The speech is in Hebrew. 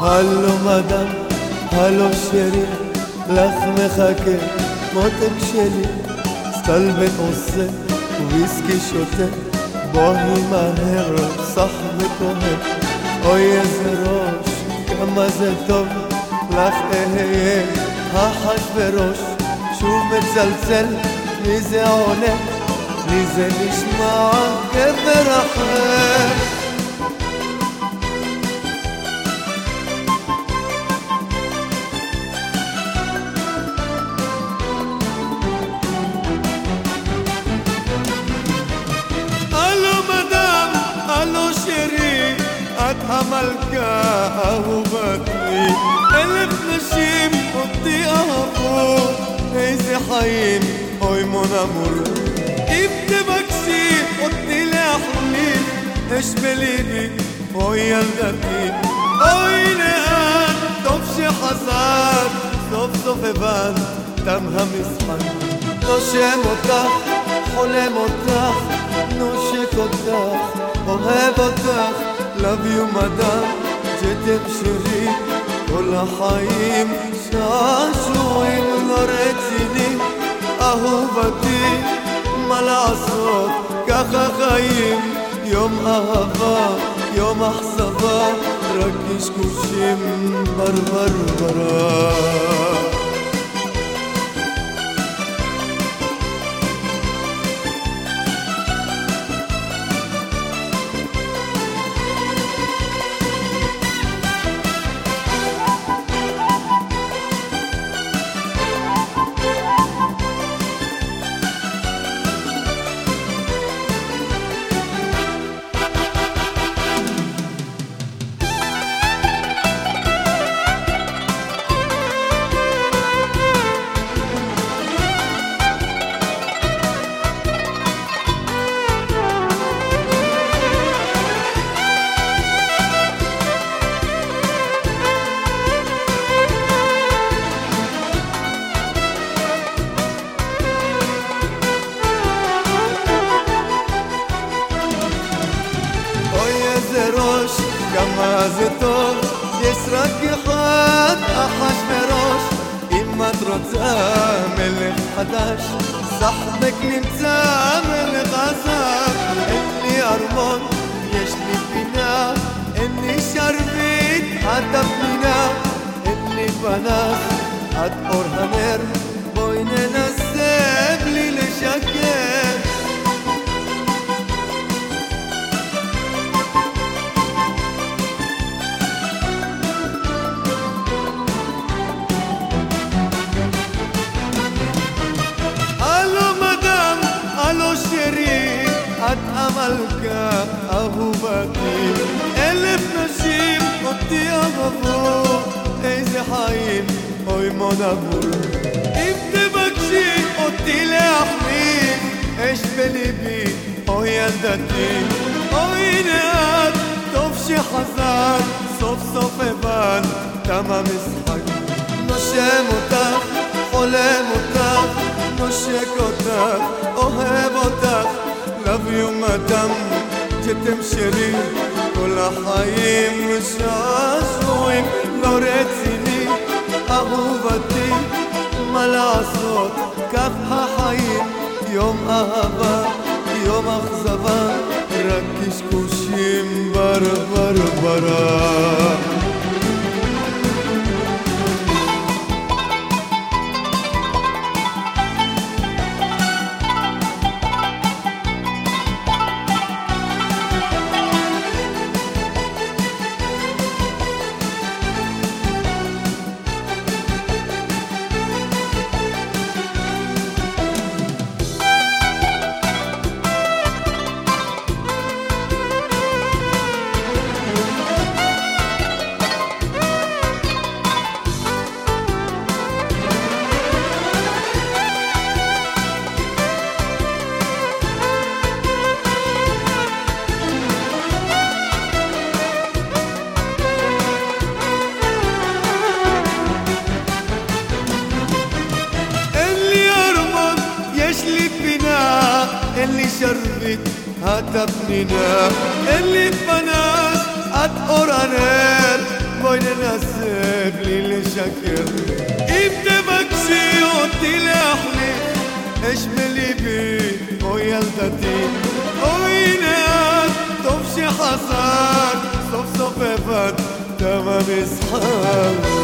הלו מדם, הלו שרי, לך מחכה, מותק שלי, סטלבט עושה, וויסקי שותה, בואי מהר, סח וכהן, אוי איזה ראש, כמה זה טוב, לך אהיה אחשוורוש, שוב מצלצל, מי זה עונה, לי זה נשמע גבר אחר. את המלכה אהובתי אלף נשים אותי אהבו איזה חיים אוי מון אמור אם תבקשי אותי להחליף אש בליבי אוי ילדתי. אוי לאן? טוב שחזרת סוף סוף הבנת תם המשחק נושם אותך חולם אותך נושק אותך אוהב אותך you madam שתמשכי כל החיים שעשועים לא רציני אהובתי מה לעשות? ככה חיים יום אהבה יום אכזבה רק קשקושים ברברברה יש רק אחד, אחשוורוש. אם את רוצה מלך חדש, סחבק נמצא מלך עזב. אין לי ארמון, יש לי פינה, אין לי שרביט, את הפנינה. אין לי פנס, את אור הנר, את המלכה אהובתי אלף נשים אותי אהבו איזה חיים אוי מון עבור. אם תבקשי אותי להחליף אש בליבי אוי ילדתי. אוי לאט טוב שחזר סוף סוף הבנת תם המשחק נושם אותך חולם אותך נושק אותך אוהב אותך שאתם שלי כל החיים שעשועים לא רציני אהובתי מה לעשות? כך החיים יום אהבה יום אכזבה רק קשקושים ברברברה אין לי שרביט, את הפנינה, אין לי פנס, את אור הנר, בואי ננסה בלי לשקר. אם תבקשי אותי להחליף אש בליבי, אוי ילדתי. אוי הנה את, טוב שחזרת. סוף סוף הבנת תם המשחק